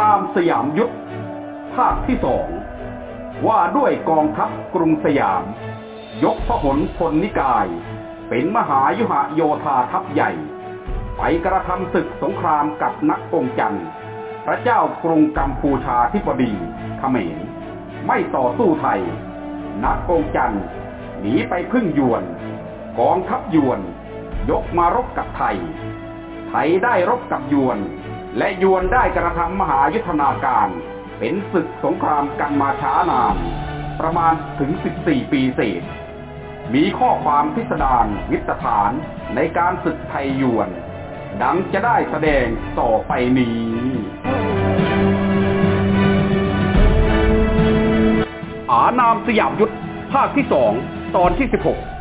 นามสยามยุทธภาคที่สองว่าด้วยกองทัพกรุงสยาม ยกพหลพลนิกาย เป็นมหายุหโยธาทัพใหญ่ ไปกระทำศึกสงครามกับนักองจันทร์พระเจ้ากรุงกัมพูชาธิบดีเขมร ไม่ต่อสู้ไทย นักองจันทร์หนีไปพึ่งยวน กองทัพยวน ยกมารบกับไทย ไทยได้รบกับยวน และยวนได้กระทำมหายุทธนาการ เป็นศึกสงครามกันมาช้านาน ประมาณถึง 14 ปีเศษ มีข้อความพิสดารวิตฐานในการศึกไทยยวน ดังจะได้แสดงต่อไปนี้อานามสยามยุทธภาคที่สองตอนที่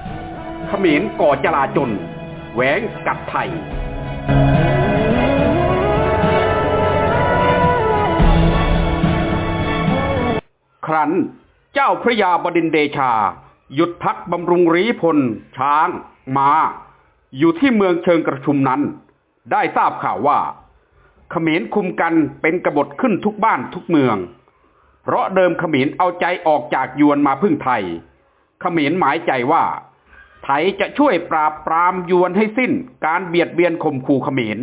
16เขมรก่อจลาจลแหวงกัดไทย รั้น เจ้าพระยาบดินเดชา หยุดพักบำรุงรีพล ช้าง มา้า อยู่ที่เมืองเชิงกระชุมนั้น ได้ทราบข่าวว่าเขมรคุมกันเป็นกบฏขึ้นทุกบ้านทุกเมือง เพราะเดิมเขมรเอาใจออกจากยวนมาพึ่งไทย เขมรหมายใจว่า ไทยจะช่วยปราบปรามยวนให้สิ้นการเบียดเบียนข่มขู่เขมร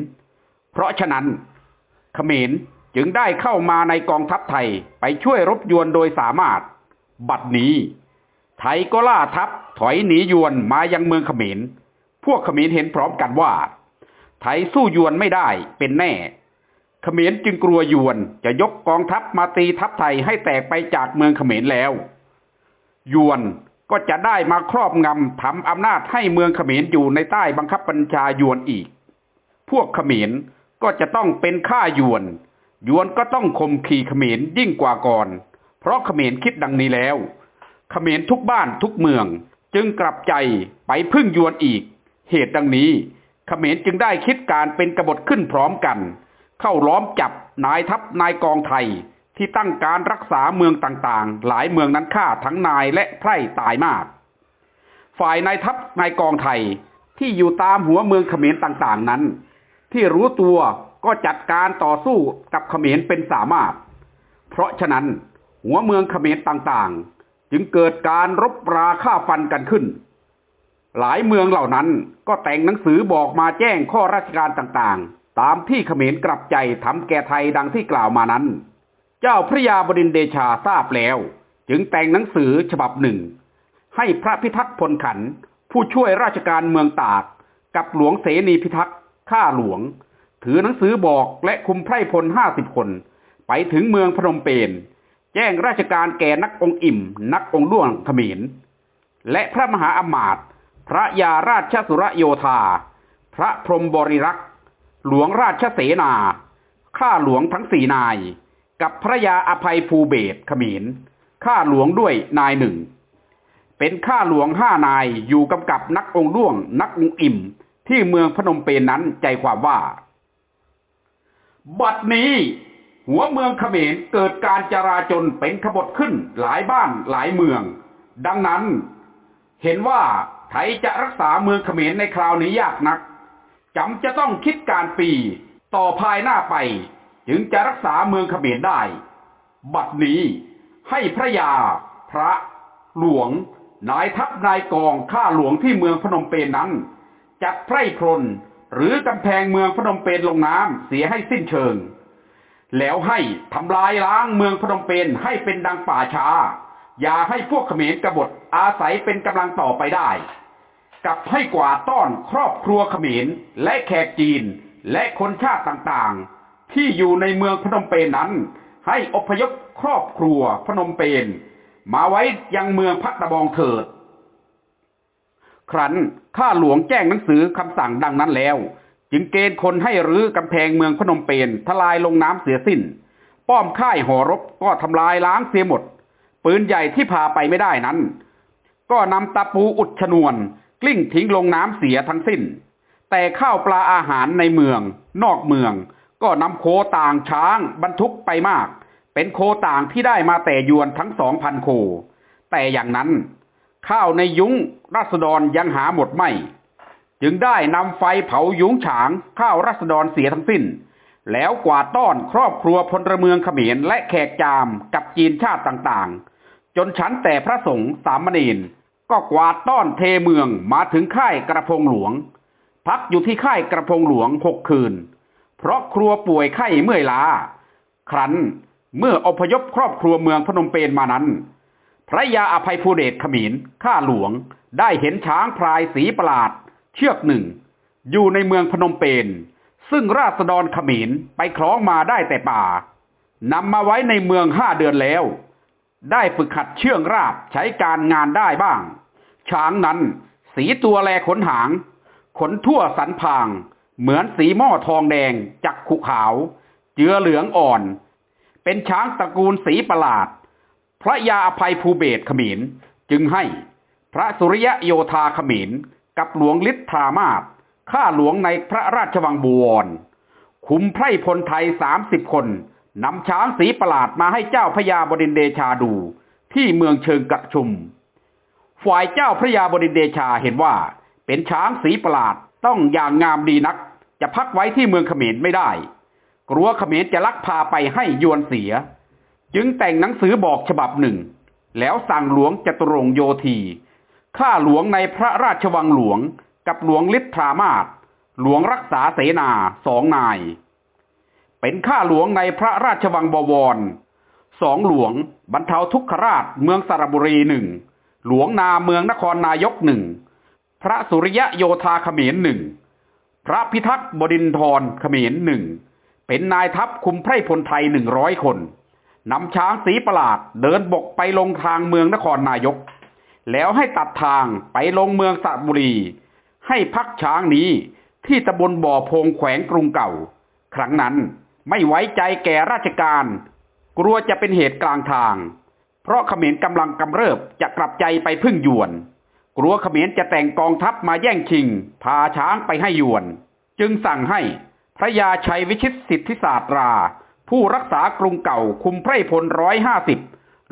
เพราะฉะนั้นเขมร จึงได้เข้ามาในกองทัพไทยไปช่วยรบยวนโดยสามารถ บัดนี้ ไทยก็ล่าทัพถอยหนียวนมายังเมืองเขมรพวกเขมรเห็นพร้อมกันว่า ไทยสู้ยวนไม่ได้เป็นแน่เขมรจึงกลัวยวนจะยกกองทัพมาตีทัพไทยให้แตกไปจากเมืองเขมรแล้ว ยวนก็จะได้มาครอบงำทำอำนาจให้เมืองเขมรอยู่ในใต้บังคับบัญชายวนอีก พวกเขมรก็จะต้องเป็นข้ายวน ยวนก็ต้องข่มขีเขมรยิ่งกว่าก่อน เพราะเขมรคิดดังนี้แล้ว เขมรทุกบ้านทุกเมือง จึงกลับใจไปพึ่งยวนอีก เหตุดังนี้ เขมรจึงได้คิดการเป็นกบฏขึ้นพร้อมกัน เข้าล้อมจับนายทัพนายกองไทยที่ตั้งการรักษาเมืองต่างๆ หลายเมืองนั้นฆ่าทั้งนายและไพร่ตายมาก ฝ่ายนายทัพนายกองไทยที่อยู่ตามหัวเมืองเขมรต่างๆนั้น ที่รู้ตัว ก็จัดการต่อสู้กับเขมรเป็นสามารถ เพราะฉะนั้นหัวเมืองเขมรต่างๆ จึงเกิดการรบราฆ่าฟันกันขึ้น หลายเมืองเหล่านั้นก็แต่งหนังสือบอกมาแจ้งข้อราชการต่างๆ ตามที่เขมรกลับใจทำแก่ไทยดังที่กล่าวมานั้น เจ้าพระยาบดินเดชาทราบแล้ว จึงแต่งหนังสือฉบับหนึ่ง ให้พระพิทักษ์พลขัน ผู้ช่วยราชการเมืองตาก กับหลวงเสนีพิทักษ์ข้าหลวง ถือหนังสือบอกและคุมไพร่พลห้าสิบคน ไปถึงเมืองพนมเปญแจ้งราชการแก่นักองอิ่ม นักองด้วงเขมร และพระมหาอมาตย์พระยาราชสุรโยธา พระพรหมบริรักษ์หลวงราชเสนา ข้าหลวงทั้งสี่นาย กับพระยาอภัยภูเบศเขมร ข้าหลวงด้วยนายหนึ่ง เป็นข้าหลวงห้านายอยู่กำกับนักองด้วง นักองอิ่ม ที่เมืองพนมเปญนนั้นใจความว่า บัดนี้ หัวเมืองเขมรเกิดการจราจนเป็นขบฏขึ้นหลายบ้านหลายเมือง ดังนั้น เห็นว่าไทยจะรักษาเมืองเขมรในคราวนี้ยากนักจำจะต้องคิดการปีต่อภายหน้าไป จึงจะรักษาเมืองเขมรได้ บัดนี้ให้พระยา พระ หลวง นายทัพนายกองข้าหลวงที่เมืองพนมเปญนนั้น จัดไพร่พล หรือกำแพงเมืองพนมเปญลงน้ำเสียให้สิ้นเชิง แล้วให้ทำลายล้างเมืองพนมเปญให้เป็นดังป่าช้า อย่าให้พวกเขมรกบฏอาศัยเป็นกำลังต่อไปได้ กับให้กว่าต้อนครอบครัวเขมรและแขกจีนและคนชาติต่างๆ ที่อยู่ในเมืองพนมเปญนนั้น ให้อพยพครอบครัวพนมเปญมาไว้ยังเมืองพัตตะบองเถิด ครั้นข้าหลวงแจ้งหนังสือคำสั่งดังนั้นแล้ว จึงเกณฑ์คนให้รื้อกำแพงเมืองพนมเปญทลายลงน้ำเสียสิ้น ป้อมค่ายหอรบก็ทำลายล้างเสียหมด ปืนใหญ่ที่พาไปไม่ได้นั้น ก็นำตะปูอุดชนวน กลิ้งทิ้งลงน้ำเสียทั้งสิ้น แต่ข้าวปลาอาหารในเมือง นอกเมือง ก็นำโคต่างช้างบรรทุกไปมาก เป็นโคต่างที่ได้มาแต่ยวนทั้งสองพันโค แต่อย่างนั้น ข้าวในยุ้งรัษฎรยังหาหมดไม่ จึงได้นำไฟเผายุ้งฉางข้าวรัษฎรเสียทั้งสิ้น แล้วกวาดต้อนครอบครัวพลเมืองเขมรและแขกจามกับจีนชาติต่างๆ จนชั้นแต่พระสงฆ์สามเณรก็กวาดต้อนเทเมืองมาถึงค่ายกระพงหลวง พักอยู่ที่ค่ายกระพงหลวงหกคืน เพราะครัวป่วยไข้เมื่อยล้า ครั้นเมื่ออพยพครอบครัวเมืองพนมเปญมานั้น พระยาอภัยภูเดชขมินข้าหลวงได้เห็นช้างพลายสีประหลาด เชือกหนึ่ง อยู่ในเมืองพนมเปญซึ่งราษฎรขมินไปคล้องมาได้แต่ป่านำมาไว้ในเมืองห้าเดือนแล้ว ได้ฝึกหัดเชื่องราบใช้การงานได้บ้าง ช้างนั้นสีตัวแลขนหาง ขนทั่วสันพาง เหมือนสีหม้อทองแดง จักขุขาว เจือเหลืองอ่อน เป็นช้างตระกูลสีประหลาด พระยาอภัยภูเบศขมินจึงให้พระสุริยโยธาขมินกับหลวงฤทธามาศข้าหลวงในพระราชวังบวร คุมไพร่พลไทยสามสิบคนนำช้างสีประหลาดมาให้เจ้าพระยาบดินเดชาดูที่เมืองเชิงกระชุม ฝ่ายเจ้าพระยาบดินเดชาเห็นว่า เป็นช้างสีประหลาดต้องอย่างงามดีนัก จะพักไว้ที่เมืองเขมรไม่ได้ กลัวเขมรจะลักพาไปให้ยวนเสีย จึงแต่งหนังสือบอกฉบับหนึ่ง แล้วสั่งหลวงจตุรงโยธีข้าหลวงในพระราชวังหลวงกับหลวงฤทธามาศหลวงรักษาเสนาสองนาย เป็นข้าหลวงในพระราชวังบวรสองหลวงบรรเทาทุกขราชเมืองสระบุรีหนึ่งหลวงนาเมืองนครนายกหนึ่งพระสุริยะโยธาขเขมรหนึ่งพระพิทักษ์บดินทรเขมรหนึ่งเป็นนายทัพคุมไพรพลไทยหนึ่งร้อยคน นำช้างสีประหลาดเดินบกไปลงทางเมืองนครนายก แล้วให้ตัดทางไปลงเมืองสระบุรี ให้พักช้างนี้ที่ตำบลบ่อพงแขวงกรุงเก่า ครั้งนั้นไม่ไว้ใจแก่ราชการ กลัวจะเป็นเหตุกลางทาง เพราะเขมรกำลังกำเริบจะกลับใจไปพึ่งยวน กลัวเขมรจะแต่งกองทัพมาแย่งชิง พาช้างไปให้ยวน จึงสั่งให้พระยาชัยวิชิตสิทธิศาสตรา ผู้รักษากรุงเก่าคุมไพร่พลร้อยห้าสิบ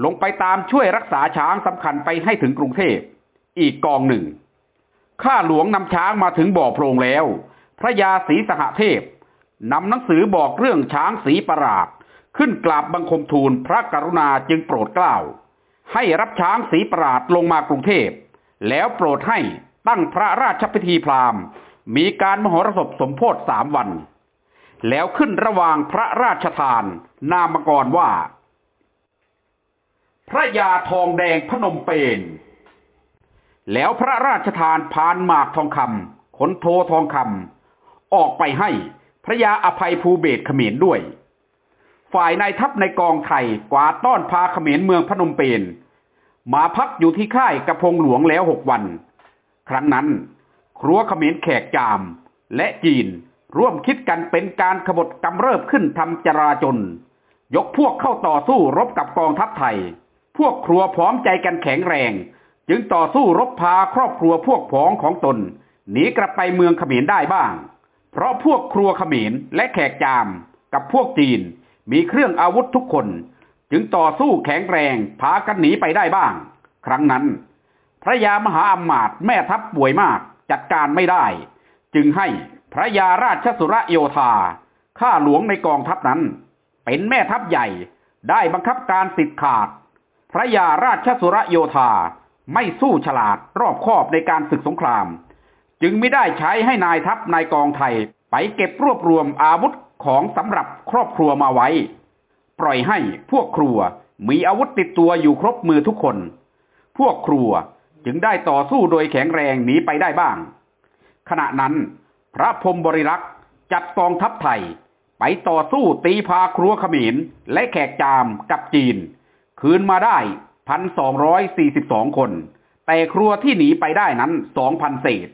ลงไปตามช่วยรักษาช้างสำคัญไปให้ถึงกรุงเทพ อีกกองหนึ่ง ข้าหลวงนำช้างมาถึงบ่อโพรงแล้ว พระยาศรีสหเทพนำหนังสือบอกเรื่องช้างสีประหลาดขึ้นกราบบังคมทูลพระกรุณาจึงโปรดเกล้า ให้รับช้างสีประหลาดลงมากรุงเทพ แล้วโปรดให้ตั้งพระราชพิธีพราหมณ์ มีการมหรสพสมโพธิสามวัน แล้วขึ้นระหว่างพระราชทาน นามกรว่า พระยาทองแดงพนมเปญแล้วพระราชทานพานหมากทองคำขนโททองคำออกไปให้พระยาอภัยภูเบศเขมรด้วย ฝ่ายนายทัพในกองไทยกวาดต้อนพาเขมรเมืองพนมเปญมาพักอยู่ที่ค่ายกระพงหลวงแล้วหกวัน ครั้งนั้น ครัวเขมรแขกจามและจีน ร่วมคิดกันเป็นการขบฏกำเริบขึ้นทำจราจน ยกพวกเข้าต่อสู้รบกับกองทัพไทย พวกครัวพร้อมใจกันแข็งแรง จึงต่อสู้รบพาครอบครัวพวกพ้องของตนหนีกลับไปเมืองเขมรได้บ้าง เพราะพวกครัวเขมรและแขกจามกับพวกจีนมีเครื่องอาวุธทุกคน จึงต่อสู้แข็งแรงพากันหนีไปได้บ้าง ครั้งนั้น พระยามหาอมาตย์แม่ทัพป่วยมากจัดการไม่ได้ จึงให้ พระยาราชสุรโยธา ข้าหลวงในกองทัพนั้น เป็นแม่ทัพใหญ่ได้บังคับการสิทธิ์ขาด พระยาราชสุรโยธาไม่สู้ฉลาดรอบคอบในการศึกสงคราม จึงไม่ได้ใช้ให้นายทัพนายกองไทย ไปเก็บรวบรวมอาวุธของสำหรับครอบครัวมาไว้ ปล่อยให้พวกครัวมีอาวุธติดตัวอยู่ครบมือทุกคน พวกครัวจึงได้ต่อสู้โดยแข็งแรงหนีไปได้บ้าง ขณะนั้น พระพรมบริรักษ์จัดกองทัพไทย ไปต่อสู้ตีพาครัวขมินและแขกจามกับจีน คืนมาได้พันสองร้อยสี่สิบสองคน แต่ครัวที่หนีไปได้นั้นสองพันเศษ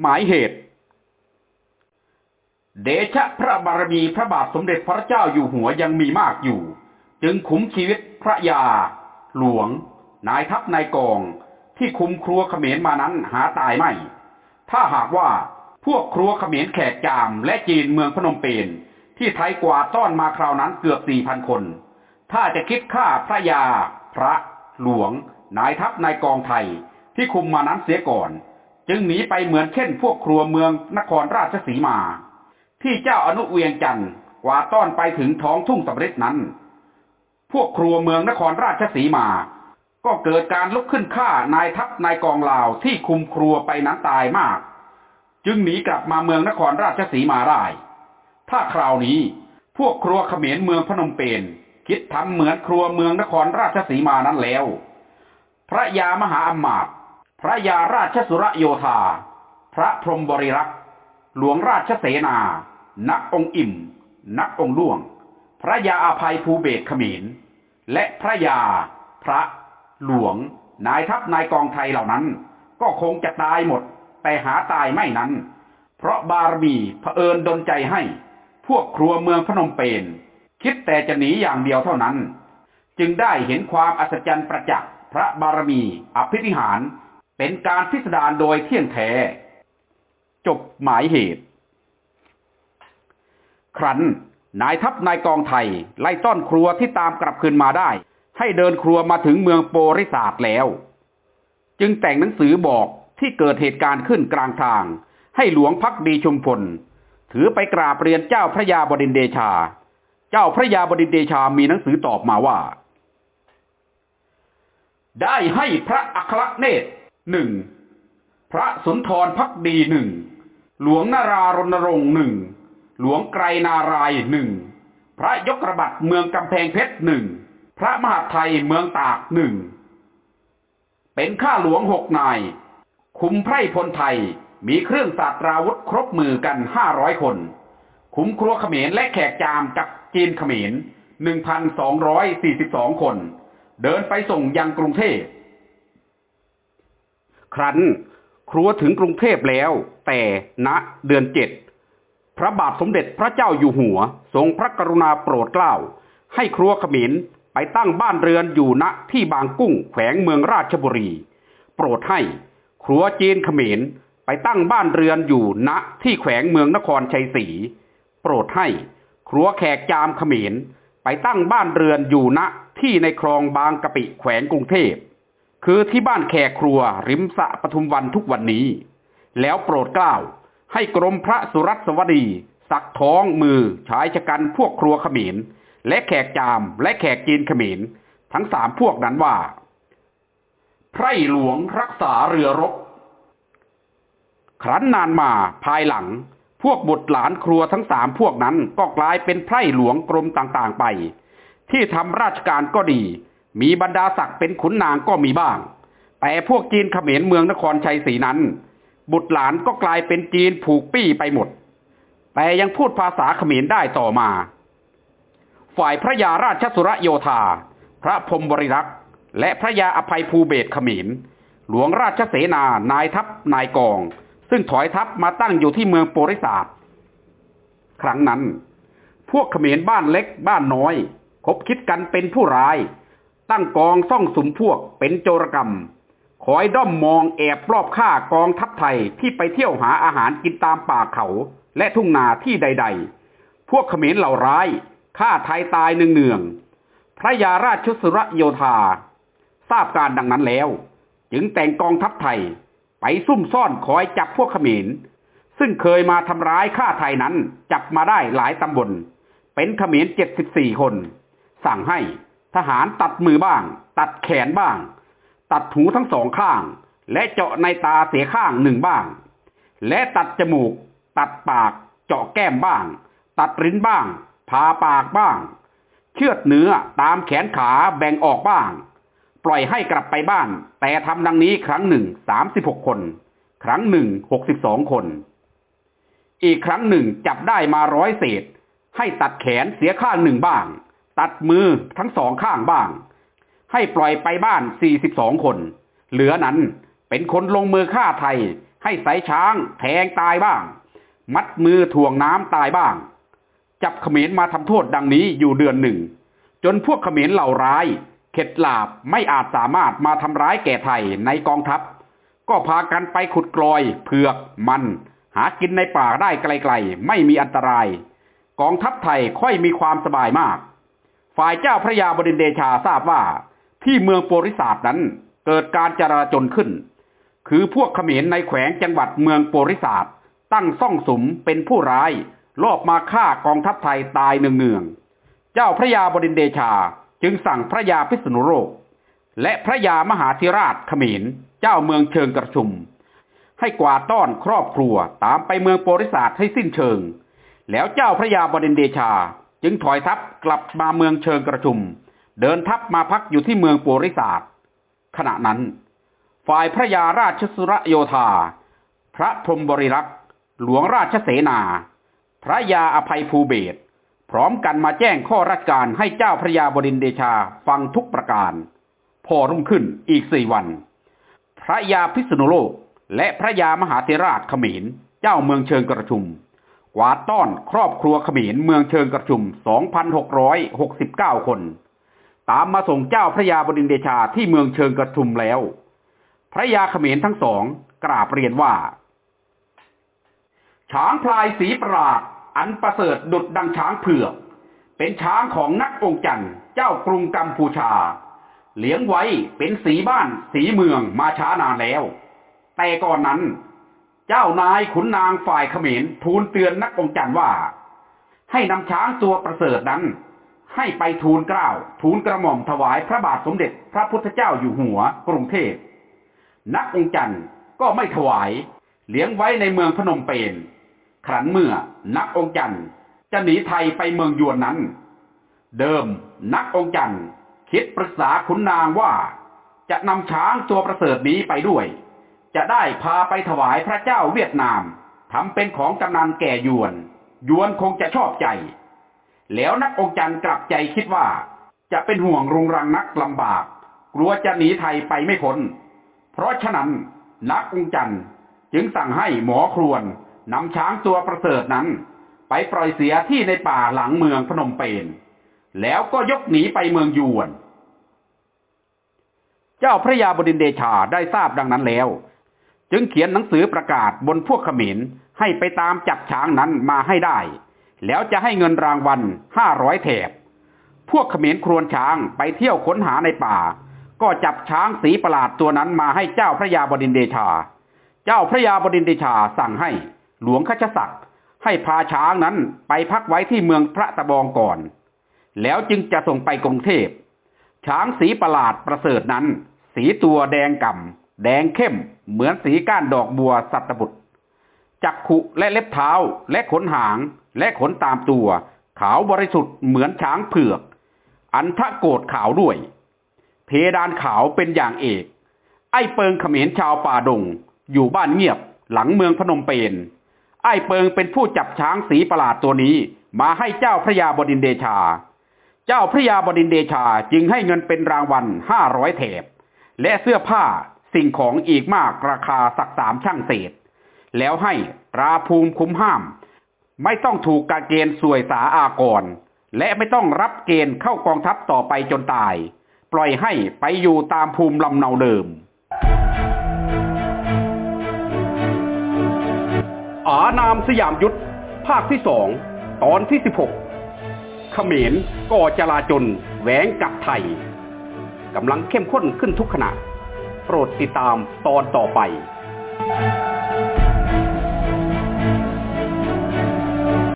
หมายเหตุ เดชะพระบารมีพระบาทสมเด็จพระเจ้าอยู่หัวยังมีมากอยู่ จึงคุ้มชีวิตพระยา หลวง นายทัพนายกองที่คุมครัวเขมรมานั้นหาตายไม่ ถ้าหากว่า พวกครัวเขมรแขกจาม และจีนเมืองพนมเปญที่ไทยกว่าต้อนมาคราวนั้นเกือบสี่พันคน ถ้าจะคิดค่าพระยา พระ หลวง นายทัพนายกองไทยที่คุมมานั้นเสียก่อน จึงหนีไปเหมือนเช่น พวกครัวเมืองนครราชสีมา ที่เจ้าอนุเวียงจันทร์กว่าต้อนไปถึงท้องทุ่งสำริดนั้น พวกครัวเมืองนครราชสีมา ก็เกิดการลุกขึ้นฆ่านายทัพนายกองลาวที่คุมครัวไปนั้นตายมาก จึงหนีกลับมาเมืองนครราชสีมาได้ถ้าคราวนี้พวกครัวเขมรเมืองพนมเปญคิดทำเหมือนครัวเมืองนครราชสีมานั้นแล้ว พระยามหาอมาตย์พระยาราชสุรโยธา พระพรหมบริรักษ์หลวงราชเสนา นักองค์อิ่ม นักองค์ล่วง พระยาอาภัยภูเบศขมรและพระยา พระ หลวง นายทัพนายกองไทยเหล่านั้น ก็คงจะตายหมด แต่หาตายไม่นั้น เพราะบารมีเผอิญดนใจให้ พวกครัวเมืองพนมเปญคิดแต่จะหนีอย่างเดียวเท่านั้น จึงได้เห็นความอัศจรรย์ประจักษ์พระบารมีอภินิหาร เป็นการพิสดารโดยเที่ยงแท้ จบหมายเหตุ ครั้นนายทัพนายกองไทย ไล่ต้อนครัวที่ตามกลับคืนมาได้ ให้เดินครัวมาถึงเมืองโปริศาสแล้ว จึงแต่งหนังสือบอก ที่เกิดเหตุการณ์ขึ้นกลางทาง ให้หลวงพักดีชุมพล ถือไปกราบเรียนเจ้าพระยาบดินเดชา เจ้าพระยาบดินเดชามีหนังสือตอบมาว่า ได้ให้พระอัครเนตรหนึ่งพระสุนทรพักดีหนึ่งหลวงนารารณรงค์หนึ่งหลวงไกรนารายหนึ่งพระยกระบัดเมืองกำแพงเพชรหนึ่งพระมหาไทยเมืองตากหนึ่งเป็นข้าหลวงหกนาย คุมไพร่พลไทยมีเครื่องศาสตราวุธครบมือกันห้าร้อยคน คุมครัวเขมรและแขกจามกับจีนเขมรหนึ่งพันสองร้อยสี่สิบสองคน เดินไปส่งยังกรุงเทพ ครั้นครัวถึงกรุงเทพแล้ว แต่ณเดือนเจ็ดพระบาทสมเด็จพระเจ้าอยู่หัว ทรงพระกรุณาโปรดเกล้า ให้ครัวเขมรไปตั้งบ้านเรือนอยู่ณที่บางกุ้งแขวงเมืองราชบุรี โปรดให้ ครัวจีนเขมรไปตั้งบ้านเรือนอยู่ณที่แขวงเมืองนครชัยศรีโปรดให้ครัวแขกจามเขมรไปตั้งบ้านเรือนอยู่ณที่ในคลองบางกะปิแขวงกรุงเทพ คือที่บ้านแขกครัวริมสะปทุมวันทุกวันนี้ แล้วโปรดเกล้าให้กรมพระสุรัตสวดี สักท้องมือชายชะกันพวกครัวเขมรและแขกจามและแขกจีนเขมรทั้งสามพวกนั้นว่า ไพร่หลวงรักษาเรือรบ ครั้นนานมาภายหลัง พวกบุตรหลานครัวทั้งสามพวกนั้นก็กลายเป็นไพร่หลวงกรมต่างๆไป ที่ทำราชการก็ดี มีบรรดาศักดิ์เป็นขุนนางก็มีบ้าง แต่พวกจีนเขมรเมืองนครชัยศรีนั้น บุตรหลานก็กลายเป็นจีนผูกปี้ไปหมด แต่ยังพูดภาษาเขมรได้ต่อมา ฝ่ายพระยาราชสุรโยธา พระพรมบริรักษ์ และพระยาอภัยภูเบศขมรหลวงราชเสนานายทัพนายกอง ซึ่งถอยทัพมาตั้งอยู่ที่เมืองโปริศาสครั้งนั้น พวกขมรบ้านเล็กบ้านน้อย คบคิดกันเป็นผู้ร้าย ตั้งกองซ่องสุมพวกเป็นโจรกรรมคอยด้อมมองแอบรอบฆ่ากองทัพไทยที่ไปเที่ยวหาอาหารกินตามป่าเขา และทุ่งนาที่ใด ๆ พวกขมรเหล่าร้ายฆ่าไทยตายเนืองๆพระยาราชสุรโยธา ทราบการดังนั้นแล้ว จึงแต่งกองทัพไทยไปซุ่มซ่อนคอยจับพวกเขมร ซึ่งเคยมาทำร้ายฆ่าไทยนั้นจับมาได้หลายตำบล เป็นเขมรเจ็ดสิบสี่คน สั่งให้ทหารตัดมือบ้าง ตัดแขนบ้าง ตัดหูทั้งสองข้าง และเจาะในตาเสียข้างหนึ่งบ้าง และตัดจมูก ตัดปาก เจาะแก้มบ้าง ตัดลิ้นบ้างผ่าปากบ้าง เชือดเนื้อตามแขนขาแบ่งออกบ้าง ปล่อยให้กลับไปบ้าน แต่ทำดังนี้ครั้งหนึ่งสามสิบหกคน ครั้งหนึ่งหกสิบสองคน อีกครั้งหนึ่งจับได้มาร้อยเศษ ให้ตัดแขนเสียข้างหนึ่งบ้าง ตัดมือทั้งสองข้างบ้าง ให้ปล่อยไปบ้านสี่สิบสองคน เหลือนั้นเป็นคนลงมือฆ่าไทย ให้สายช้างแทงตายบ้าง มัดมือถ่วงน้ำตายบ้าง จับเขมรมาทำโทษดังนี้อยู่เดือนหนึ่ง จนพวกเขมรเหล่าร้าย เข็ดหลาบไม่อาจสามารถมาทำร้ายแก่ไทยในกองทัพ ก็พากันไปขุดกลอย เผือกมัน หากินในป่าได้ไกลๆ ไม่มีอันตราย กองทัพไทยค่อยมีความสบายมาก ฝ่ายเจ้าพระยาบดินเดชาทราบว่า ที่เมืองโปริศาสนั้นเกิดการจราจนขึ้น คือพวกเขมรในแขวงจังหวัดเมืองโปริศาสตั้งซ่องสมเป็นผู้ร้ายลอบมาฆ่ากองทัพไทยตายเนืองๆเจ้าพระยาบดินเดชา จึงสั่งพระยาพิษณุโลก และพระยามหาธิราชขมรเจ้าเมืองเชิงกระชุม ให้กวาดต้อนครอบครัวตามไปเมืองโปริศาสให้สิ้นเชิง แล้วเจ้าพระยาบดินเดชาจึงถอยทัพกลับมาเมืองเชิงกระชุม เดินทัพมาพักอยู่ที่เมืองโปริศาสขณะนั้น ฝ่ายพระยาราชสุรโยธา พระพรมบริรักษ์ หลวงราชเสนา พระยาอภัยภูเบศ พร้อมกันมาแจ้งข้อราชการให้เจ้าพระยาบดินเดชาฟังทุกประการ พอรุ่งขึ้นอีกสี่วัน พระยาพิษณุโลก และพระยามหาเทราชเขมร เจ้าเมืองเชิงกระชุมกวาดต้อนครอบครัวเขมรเมืองเชิงกระชุม 2,669 คน ตามมาส่งเจ้าพระยาบดินเดชาที่เมืองเชิงกระชุมแล้ว พระยาเขมรทั้งสองกราบเรียนว่า ช้างพลายสีประหลาด อันประเสริฐดุดดังช้างเผือก เป็นช้างของนักองค์จันทร์เจ้ากรุงกัมพูชา เลี้ยงไว้เป็นสีบ้านสีเมืองมาช้านานแล้ว แต่ก่อนนั้น เจ้านายขุนนางฝ่ายเขมรทูลเตือนนักองค์จันทร์ว่า ให้นำช้างตัวประเสริฐนั้นให้ไปทูลเกล้าทูลกระหม่อมถวายพระบาทสมเด็จพระพุทธเจ้าอยู่หัวกรุงเทพ นักองค์จันทร์ก็ไม่ถวาย เลี้ยงไว้ในเมืองพนมเปญ ครั้นเมื่อนักองค์จันทร์จะหนีไทยไปเมืองยวนนั้น เดิมนักองค์จันทร์คิดปรึกษาขุนนางว่าจะนำช้างตัวประเสริฐนี้ไปด้วย จะได้พาไปถวายพระเจ้าเวียดนามทำเป็นของกำนันแก่ยวน ยวนคงจะชอบใจ แล้วนักองค์จันทร์กลับใจคิดว่า จะเป็นห่วงรุงรังนักลำบาก กลัวจะหนีไทยไปไม่พ้น เพราะฉะนั้นนักองค์จันทร์จึงสั่งให้หมอครวน นำช้างตัวประเสริฐนั้น ไปปล่อยเสียที่ในป่าหลังเมืองพนมเปญแล้วก็ยกหนีไปเมืองยวน เจ้าพระยาบดินเดชาได้ทราบดังนั้นแล้ว จึงเขียนหนังสือประกาศบนพวกขมรให้ไปตามจับช้างนั้นมาให้ได้ แล้วจะให้เงินรางวัลห้าร้อยแถบ พวกขมรครวนช้างไปเที่ยวค้นหาในป่า ก็จับช้างสีประหลาดตัวนั้นมาให้เจ้าพระยาบดินเดชา เจ้าพระยาบดินเดชาสั่งให้ หลวงขชศักดิ์ให้พาช้างนั้นไปพักไว้ที่เมืองพระตะบองก่อน แล้วจึงจะส่งไปกรุงเทพ ช้างสีประหลาดประเสริฐนั้น สีตัวแดงก่ำแดงเข้ม เหมือนสีก้านดอกบัวสัตบุตร จักขุและเล็บเท้าและขนหางและขนตามตัว ขาวบริสุทธิ์เหมือนช้างเผือก อันทะโกดขาวด้วย เพดานขาวเป็นอย่างเอก ไอ้เปิงเขมรชาวป่าดง อยู่บ้านเงียบหลังเมืองพนมเปญ ไอ้เปิงเป็นผู้จับช้างสีประหลาดตัวนี้ มาให้เจ้าพระยาบดินเดชา เจ้าพระยาบดินเดชาจึงให้เงินเป็นรางวัลห้าร้อยแถบและเสื้อผ้าสิ่งของอีกมากราคาสักสามช่างเศษ แล้วให้ราภูมิคุ้มห้าม ไม่ต้องถูกการเกณฑ์สวยสาอากร และไม่ต้องรับเกณฑ์เข้ากองทัพต่อไปจนตาย ปล่อยให้ไปอยู่ตามภูมิลำเนาเดิม อานามสยามยุทธภาคที่สองตอนที่สิบหกเขมรก่อจลาจลแหวงกับไทยกำลังเข้มข้นขึ้นทุกขณะ โปรดติดตามตอนต่อไป